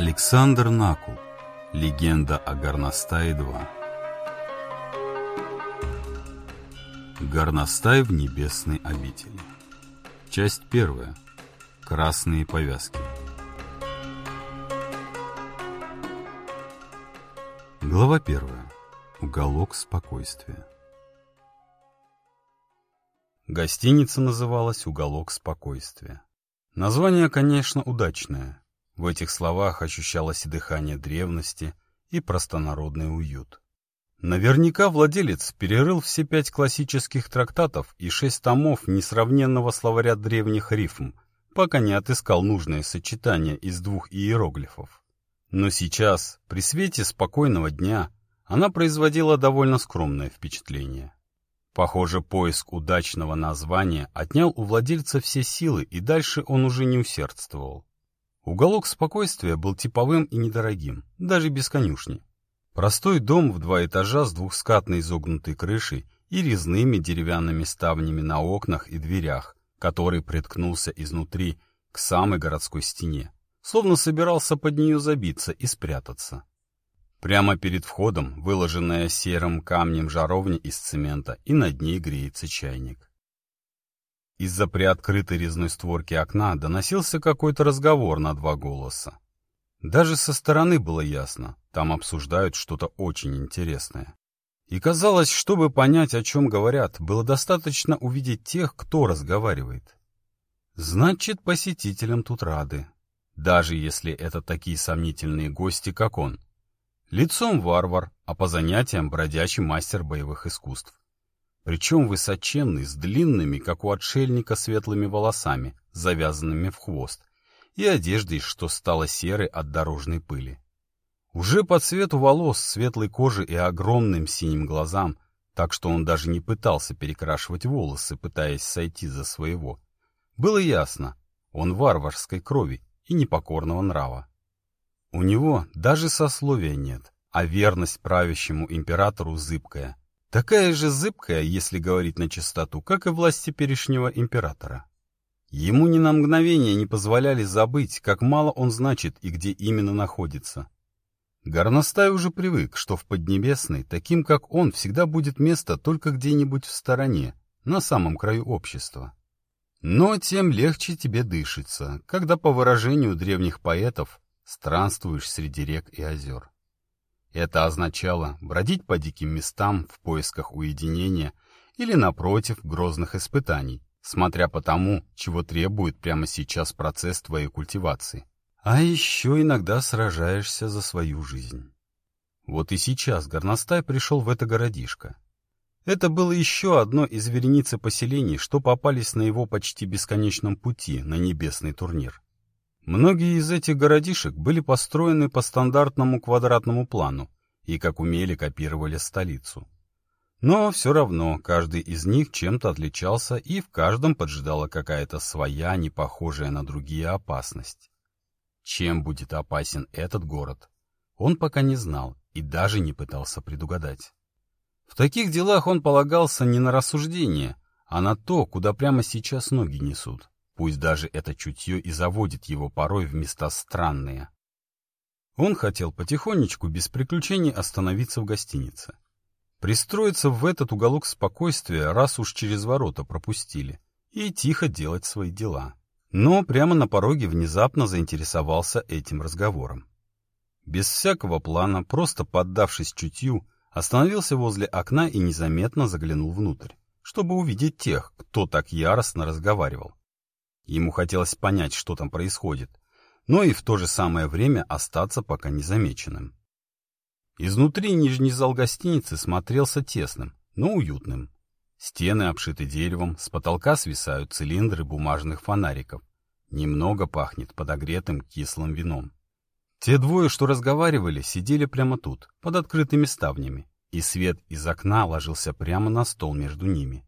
Александр Накул. Легенда о Горностае 2. Горностай в небесной обители. Часть первая. Красные повязки. Глава первая. Уголок спокойствия. Гостиница называлась «Уголок спокойствия». Название, конечно, удачное. В этих словах ощущалось и дыхание древности, и простонародный уют. Наверняка владелец перерыл все пять классических трактатов и шесть томов несравненного словаря древних рифм, пока не отыскал нужное сочетание из двух иероглифов. Но сейчас, при свете спокойного дня, она производила довольно скромное впечатление. Похоже, поиск удачного названия отнял у владельца все силы, и дальше он уже не усердствовал. Уголок спокойствия был типовым и недорогим, даже без конюшни. Простой дом в два этажа с двухскатной изогнутой крышей и резными деревянными ставнями на окнах и дверях, который приткнулся изнутри к самой городской стене, словно собирался под нее забиться и спрятаться. Прямо перед входом выложенная серым камнем жаровня из цемента, и над ней греется чайник. Из-за приоткрытой резной створки окна доносился какой-то разговор на два голоса. Даже со стороны было ясно, там обсуждают что-то очень интересное. И казалось, чтобы понять, о чем говорят, было достаточно увидеть тех, кто разговаривает. Значит, посетителям тут рады, даже если это такие сомнительные гости, как он. Лицом варвар, а по занятиям бродячий мастер боевых искусств. Причем высоченный, с длинными, как у отшельника, светлыми волосами, завязанными в хвост, и одеждой, что стало серой от дорожной пыли. Уже по цвету волос, светлой кожи и огромным синим глазам, так что он даже не пытался перекрашивать волосы, пытаясь сойти за своего. Было ясно, он варварской крови и непокорного нрава. У него даже сословия нет, а верность правящему императору зыбкая. Такая же зыбкая, если говорить на чистоту, как и власть теперешнего императора. Ему ни на мгновение не позволяли забыть, как мало он значит и где именно находится. Горностай уже привык, что в Поднебесной, таким как он, всегда будет место только где-нибудь в стороне, на самом краю общества. Но тем легче тебе дышится, когда, по выражению древних поэтов, странствуешь среди рек и озер. Это означало бродить по диким местам в поисках уединения или, напротив, грозных испытаний, смотря по тому, чего требует прямо сейчас процесс твоей культивации. А еще иногда сражаешься за свою жизнь. Вот и сейчас горностай пришел в это городишко. Это было еще одно из вереницы поселений, что попались на его почти бесконечном пути на небесный турнир. Многие из этих городишек были построены по стандартному квадратному плану и, как умели, копировали столицу. Но все равно каждый из них чем-то отличался, и в каждом поджидала какая-то своя, не похожая на другие опасность. Чем будет опасен этот город, он пока не знал и даже не пытался предугадать. В таких делах он полагался не на рассуждение, а на то, куда прямо сейчас ноги несут. Пусть даже это чутье и заводит его порой в места странные. Он хотел потихонечку, без приключений, остановиться в гостинице. Пристроиться в этот уголок спокойствия, раз уж через ворота пропустили, и тихо делать свои дела. Но прямо на пороге внезапно заинтересовался этим разговором. Без всякого плана, просто поддавшись чутью, остановился возле окна и незаметно заглянул внутрь, чтобы увидеть тех, кто так яростно разговаривал. Ему хотелось понять, что там происходит, но и в то же самое время остаться пока незамеченным. Изнутри нижний зал гостиницы смотрелся тесным, но уютным. Стены обшиты деревом, с потолка свисают цилиндры бумажных фонариков. Немного пахнет подогретым кислым вином. Те двое, что разговаривали, сидели прямо тут, под открытыми ставнями, и свет из окна ложился прямо на стол между ними.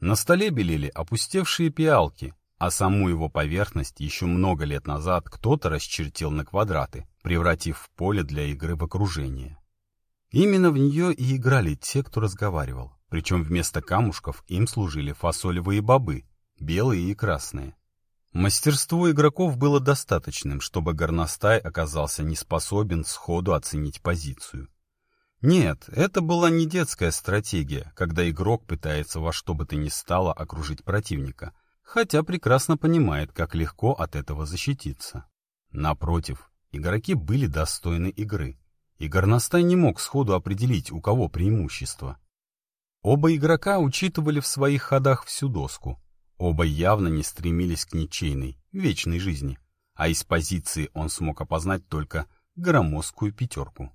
На столе белели опустевшие пиалки, а саму его поверхность еще много лет назад кто-то расчертил на квадраты, превратив в поле для игры в окружение. Именно в нее и играли те, кто разговаривал, причем вместо камушков им служили фасолевые бобы, белые и красные. Мастерство игроков было достаточным, чтобы горностай оказался не способен сходу оценить позицию. Нет, это была не детская стратегия, когда игрок пытается во что бы то ни стало окружить противника, хотя прекрасно понимает, как легко от этого защититься. Напротив, игроки были достойны игры, и горностай не мог сходу определить, у кого преимущество. Оба игрока учитывали в своих ходах всю доску, Оба явно не стремились к ничейной, вечной жизни, а из позиции он смог опознать только громоздкую пятерку.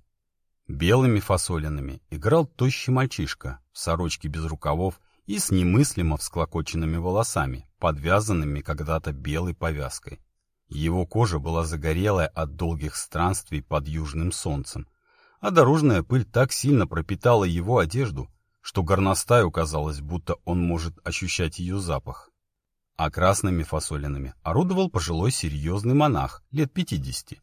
Белыми фасолинами играл тощий мальчишка в сорочке без рукавов и с немыслимо всклокоченными волосами, подвязанными когда-то белой повязкой. Его кожа была загорелая от долгих странствий под южным солнцем, а дорожная пыль так сильно пропитала его одежду, что горностаю казалось, будто он может ощущать ее запах а красными фасолинами орудовал пожилой серьезный монах лет пятидесяти.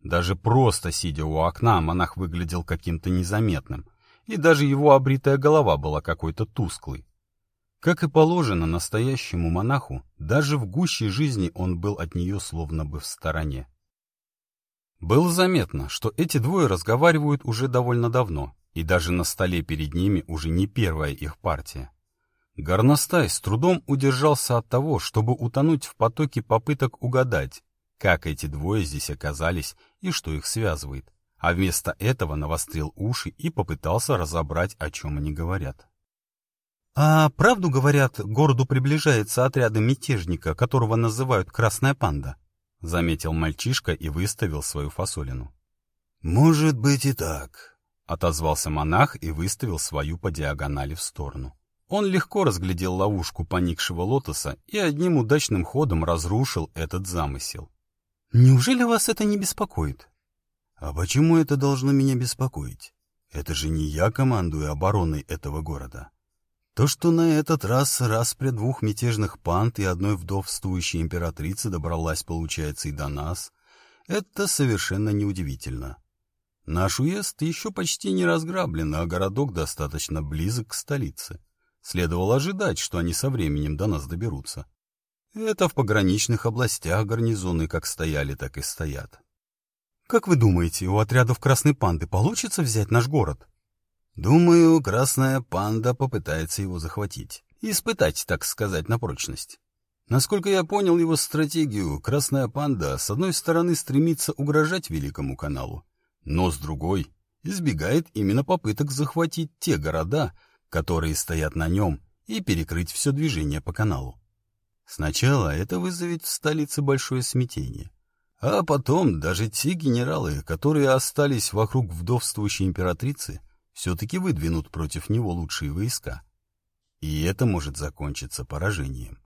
Даже просто сидя у окна, монах выглядел каким-то незаметным, и даже его обритая голова была какой-то тусклой. Как и положено настоящему монаху, даже в гуще жизни он был от нее словно бы в стороне. Было заметно, что эти двое разговаривают уже довольно давно, и даже на столе перед ними уже не первая их партия. Горностай с трудом удержался от того, чтобы утонуть в потоке попыток угадать, как эти двое здесь оказались и что их связывает, а вместо этого навострил уши и попытался разобрать, о чем они говорят. «А правду говорят, городу приближается отряды мятежника, которого называют Красная Панда?» — заметил мальчишка и выставил свою фасолину. «Может быть и так», — отозвался монах и выставил свою по диагонали в сторону. Он легко разглядел ловушку поникшего лотоса и одним удачным ходом разрушил этот замысел. «Неужели вас это не беспокоит?» «А почему это должно меня беспокоить? Это же не я командую обороной этого города. То, что на этот раз распря двух мятежных панд и одной вдовствующей императрицы добралась, получается, и до нас, это совершенно неудивительно. Наш уезд еще почти не разграблен, а городок достаточно близок к столице. Следовало ожидать, что они со временем до нас доберутся. Это в пограничных областях гарнизоны как стояли, так и стоят. Как вы думаете, у отрядов Красной Панды получится взять наш город? Думаю, Красная Панда попытается его захватить. Испытать, так сказать, на прочность. Насколько я понял его стратегию, Красная Панда с одной стороны стремится угрожать Великому каналу, но с другой избегает именно попыток захватить те города, которые стоят на нем, и перекрыть все движение по каналу. Сначала это вызовет в столице большое смятение. А потом даже те генералы, которые остались вокруг вдовствующей императрицы, все-таки выдвинут против него лучшие войска. И это может закончиться поражением.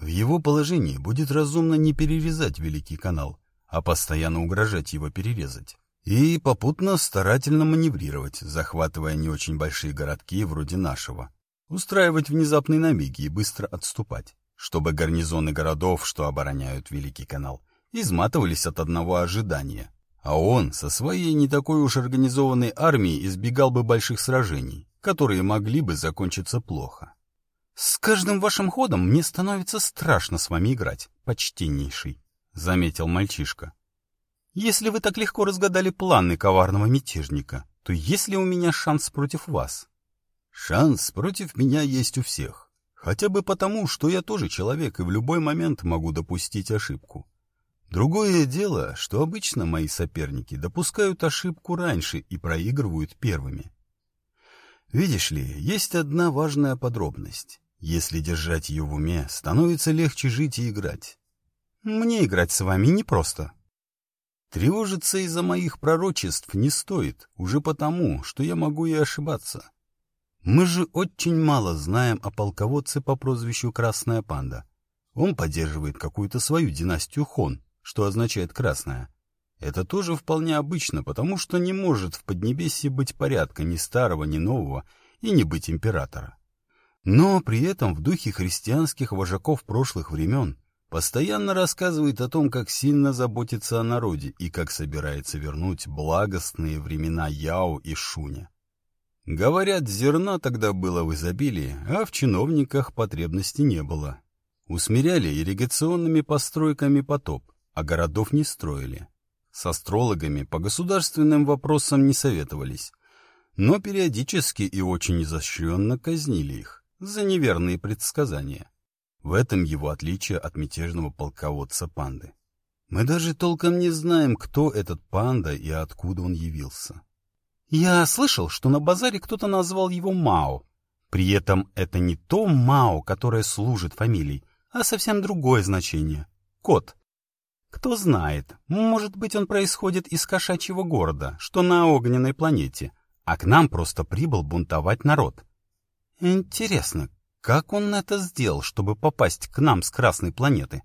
В его положении будет разумно не перерезать Великий канал, а постоянно угрожать его перерезать и попутно старательно маневрировать, захватывая не очень большие городки вроде нашего, устраивать внезапные набеги и быстро отступать, чтобы гарнизоны городов, что обороняют Великий канал, изматывались от одного ожидания, а он со своей не такой уж организованной армией избегал бы больших сражений, которые могли бы закончиться плохо. «С каждым вашим ходом мне становится страшно с вами играть, почтеннейший», — заметил мальчишка. Если вы так легко разгадали планы коварного мятежника, то есть ли у меня шанс против вас? Шанс против меня есть у всех. Хотя бы потому, что я тоже человек и в любой момент могу допустить ошибку. Другое дело, что обычно мои соперники допускают ошибку раньше и проигрывают первыми. Видишь ли, есть одна важная подробность. Если держать ее в уме, становится легче жить и играть. Мне играть с вами непросто, Тревожиться из-за моих пророчеств не стоит, уже потому, что я могу и ошибаться. Мы же очень мало знаем о полководце по прозвищу Красная Панда. Он поддерживает какую-то свою династию Хон, что означает «красная». Это тоже вполне обычно, потому что не может в Поднебесье быть порядка ни старого, ни нового, и не быть императора. Но при этом в духе христианских вожаков прошлых времен Постоянно рассказывает о том, как сильно заботится о народе и как собирается вернуть благостные времена Яо и Шуня. Говорят, зерна тогда было в изобилии, а в чиновниках потребности не было. Усмиряли ирригационными постройками потоп, а городов не строили. С астрологами по государственным вопросам не советовались, но периодически и очень изощренно казнили их за неверные предсказания. В этом его отличие от мятежного полководца панды. Мы даже толком не знаем, кто этот панда и откуда он явился. Я слышал, что на базаре кто-то назвал его Мао. При этом это не то Мао, которое служит фамилией, а совсем другое значение — кот. Кто знает, может быть, он происходит из кошачьего города, что на огненной планете, а к нам просто прибыл бунтовать народ. Интересно, как он это сделал, чтобы попасть к нам с Красной планеты?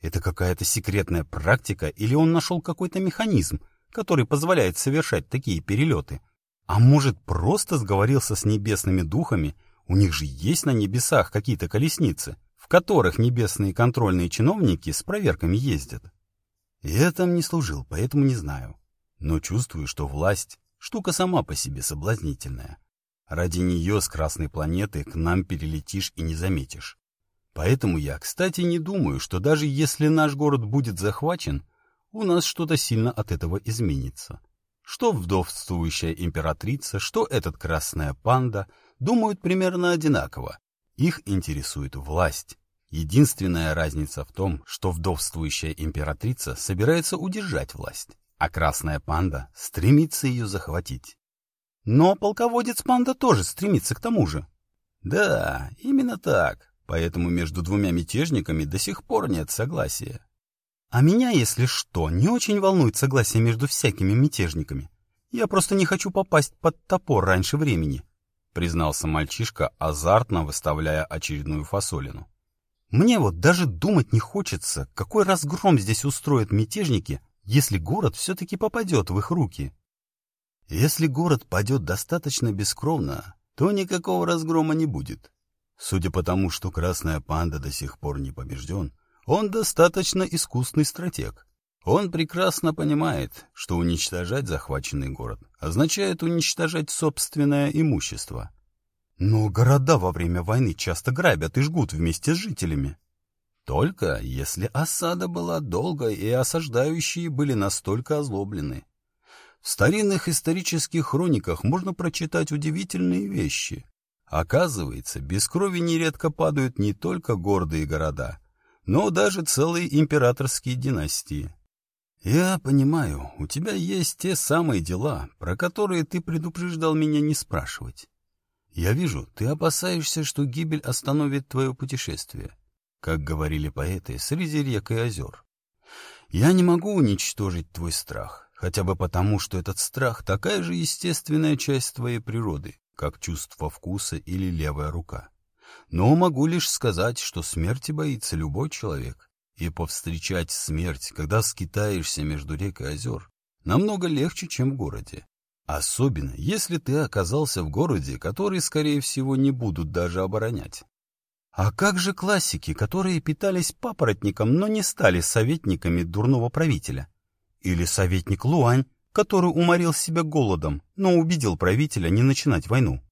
Это какая-то секретная практика или он нашел какой-то механизм, который позволяет совершать такие перелеты? А может, просто сговорился с небесными духами? У них же есть на небесах какие-то колесницы, в которых небесные контрольные чиновники с проверками ездят. Я там не служил, поэтому не знаю. Но чувствую, что власть — штука сама по себе соблазнительная. Ради нее с Красной планеты к нам перелетишь и не заметишь. Поэтому я, кстати, не думаю, что даже если наш город будет захвачен, у нас что-то сильно от этого изменится. Что вдовствующая императрица, что этот красная панда думают примерно одинаково. Их интересует власть. Единственная разница в том, что вдовствующая императрица собирается удержать власть, а красная панда стремится ее захватить. Но полководец панда тоже стремится к тому же. Да, именно так поэтому между двумя мятежниками до сих пор нет согласия. А меня, если что, не очень волнует согласие между всякими мятежниками. Я просто не хочу попасть под топор раньше времени, признался мальчишка, азартно выставляя очередную фасолину. Мне вот даже думать не хочется, какой разгром здесь устроят мятежники, если город все-таки попадет в их руки. Если город падет достаточно бескровно, то никакого разгрома не будет. Судя по тому, что Красная Панда до сих пор не побежден, он достаточно искусный стратег. Он прекрасно понимает, что уничтожать захваченный город означает уничтожать собственное имущество. Но города во время войны часто грабят и жгут вместе с жителями. Только если осада была долгой и осаждающие были настолько озлоблены. В старинных исторических хрониках можно прочитать удивительные вещи. Оказывается, без крови нередко падают не только гордые города, но даже целые императорские династии. Я понимаю, у тебя есть те самые дела, про которые ты предупреждал меня не спрашивать. Я вижу, ты опасаешься, что гибель остановит твое путешествие, как говорили поэты, среди рек и озер. Я не могу уничтожить твой страх, хотя бы потому, что этот страх такая же естественная часть твоей природы, как чувство вкуса или левая рука. Но могу лишь сказать, что смерти боится любой человек, и повстречать смерть, когда скитаешься между рек и озер, намного легче, чем в городе. Особенно, если ты оказался в городе, который, скорее всего, не будут даже оборонять. А как же классики, которые питались папоротником, но не стали советниками дурного правителя? Или советник Луань, который уморил себя голодом, но убедил правителя не начинать войну.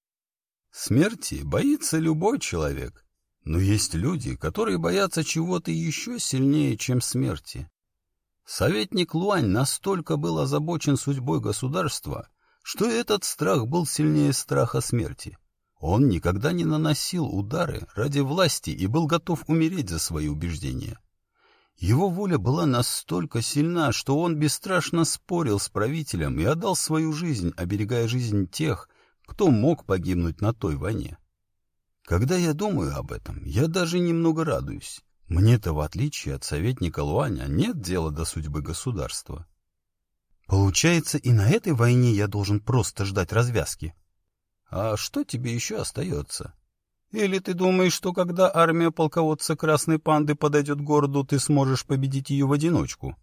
Смерти боится любой человек, но есть люди, которые боятся чего-то еще сильнее, чем смерти. Советник Луань настолько был озабочен судьбой государства, что этот страх был сильнее страха смерти. Он никогда не наносил удары ради власти и был готов умереть за свои убеждения. Его воля была настолько сильна, что он бесстрашно спорил с правителем и отдал свою жизнь, оберегая жизнь тех, кто мог погибнуть на той войне. Когда я думаю об этом, я даже немного радуюсь. Мне-то, в отличие от советника Луаня, нет дела до судьбы государства. Получается, и на этой войне я должен просто ждать развязки. А что тебе еще остается? Или ты думаешь, что когда армия полководца Красной Панды подойдет к городу, ты сможешь победить ее в одиночку?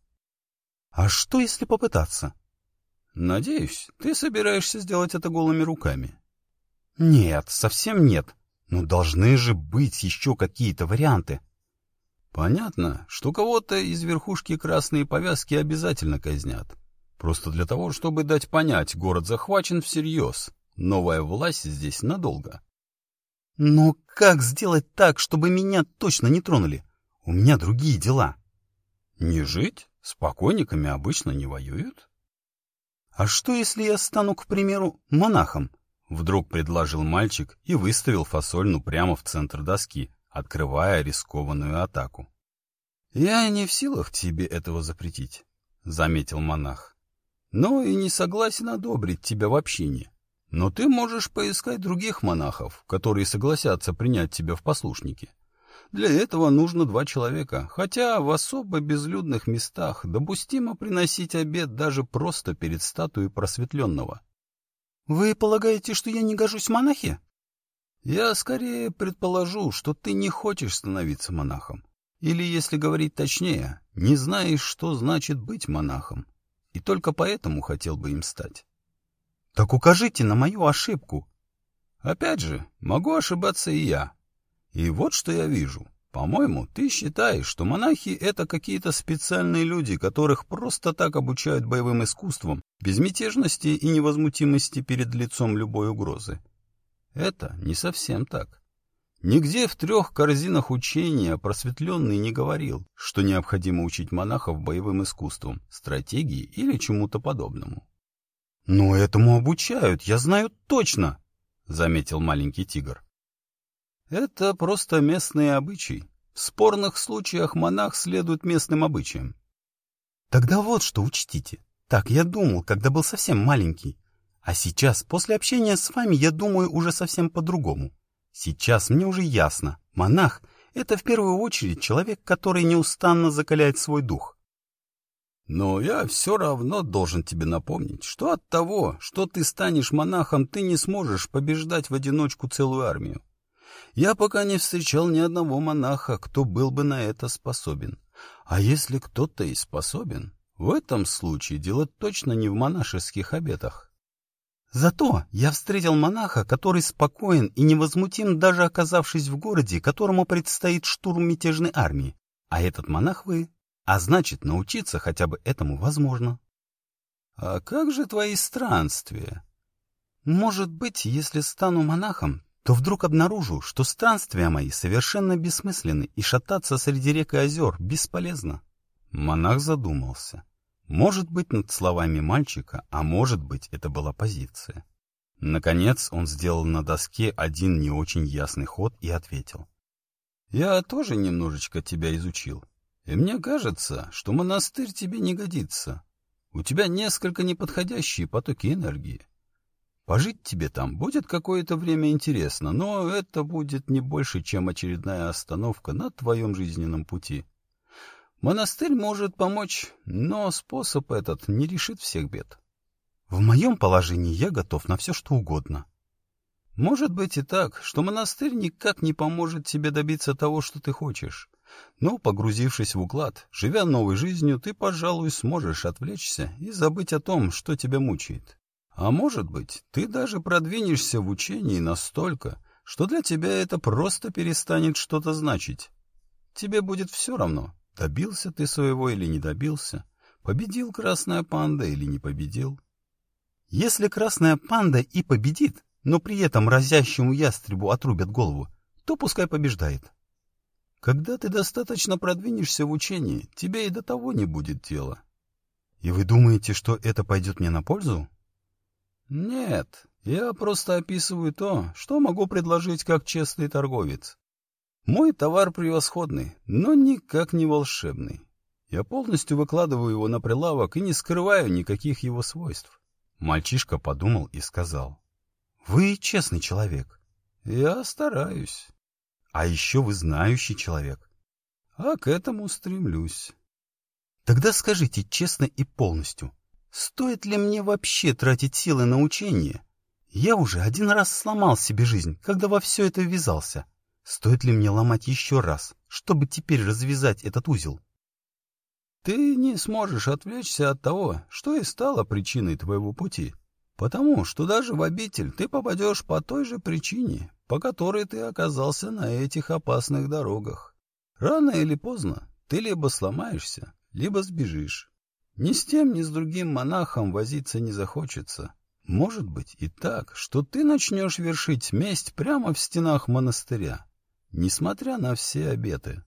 А что, если попытаться? Надеюсь, ты собираешься сделать это голыми руками. Нет, совсем нет. Но должны же быть еще какие-то варианты. Понятно, что кого-то из верхушки красные повязки обязательно казнят. Просто для того, чтобы дать понять, город захвачен всерьез. Новая власть здесь надолго. Но как сделать так, чтобы меня точно не тронули? У меня другие дела. Не жить? С покойниками обычно не воюют. А что, если я стану, к примеру, монахом? Вдруг предложил мальчик и выставил фасольну прямо в центр доски, открывая рискованную атаку. «Я не в силах тебе этого запретить», — заметил монах. «Но и не согласен одобрить тебя в общине. Но ты можешь поискать других монахов, которые согласятся принять тебя в послушники. Для этого нужно два человека, хотя в особо безлюдных местах допустимо приносить обед даже просто перед статуей просветленного. Вы полагаете, что я не гожусь монахи? Я скорее предположу, что ты не хочешь становиться монахом. Или, если говорить точнее, не знаешь, что значит быть монахом. И только поэтому хотел бы им стать. Так укажите на мою ошибку. Опять же, могу ошибаться и я. И вот что я вижу. По-моему, ты считаешь, что монахи — это какие-то специальные люди, которых просто так обучают боевым искусствам, безмятежности и невозмутимости перед лицом любой угрозы. Это не совсем так. Нигде в трех корзинах учения просветленный не говорил, что необходимо учить монахов боевым искусствам, стратегии или чему-то подобному. «Но этому обучают, я знаю точно», — заметил маленький тигр. «Это просто местные обычаи. В спорных случаях монах следует местным обычаям». «Тогда вот что учтите. Так я думал, когда был совсем маленький. А сейчас, после общения с вами, я думаю уже совсем по-другому. Сейчас мне уже ясно. Монах — это в первую очередь человек, который неустанно закаляет свой дух. Но я все равно должен тебе напомнить, что от того, что ты станешь монахом, ты не сможешь побеждать в одиночку целую армию. Я пока не встречал ни одного монаха, кто был бы на это способен. А если кто-то и способен, в этом случае дело точно не в монашеских обетах. Зато я встретил монаха, который спокоен и невозмутим, даже оказавшись в городе, которому предстоит штурм мятежной армии. А этот монах вы. А значит, научиться хотя бы этому возможно. А как же твои странствия? Может быть, если стану монахом, то вдруг обнаружу, что странствия мои совершенно бессмысленны, и шататься среди рек и озер бесполезно. Монах задумался. Может быть, над словами мальчика, а может быть, это была позиция. Наконец он сделал на доске один не очень ясный ход и ответил. «Я тоже немножечко тебя изучил. И мне кажется, что монастырь тебе не годится. У тебя несколько неподходящие потоки энергии. Пожить тебе там будет какое-то время интересно, но это будет не больше, чем очередная остановка на твоем жизненном пути. Монастырь может помочь, но способ этот не решит всех бед. В моем положении я готов на все, что угодно. Может быть и так, что монастырь никак не поможет тебе добиться того, что ты хочешь. Но, погрузившись в уклад, живя новой жизнью, ты, пожалуй, сможешь отвлечься и забыть о том, что тебя мучает. А может быть, ты даже продвинешься в учении настолько, что для тебя это просто перестанет что-то значить. Тебе будет все равно, добился ты своего или не добился, победил красная панда или не победил. Если красная панда и победит, но при этом разящему ястребу отрубят голову, то пускай побеждает. Когда ты достаточно продвинешься в учении, тебе и до того не будет дела. И вы думаете, что это пойдет мне на пользу? Нет, я просто описываю то, что могу предложить как честный торговец. Мой товар превосходный, но никак не волшебный. Я полностью выкладываю его на прилавок и не скрываю никаких его свойств. Мальчишка подумал и сказал. — Вы честный человек. — Я стараюсь. А еще вы знающий человек. А к этому стремлюсь. Тогда скажите честно и полностью, стоит ли мне вообще тратить силы на учение? Я уже один раз сломал себе жизнь, когда во все это ввязался. Стоит ли мне ломать еще раз, чтобы теперь развязать этот узел? Ты не сможешь отвлечься от того, что и стало причиной твоего пути, потому что даже в обитель ты попадешь по той же причине, по которой ты оказался на этих опасных дорогах. Рано или поздно ты либо сломаешься, либо сбежишь. Ни с тем, ни с другим монахом возиться не захочется. Может быть и так, что ты начнешь вершить месть прямо в стенах монастыря, несмотря на все обеты.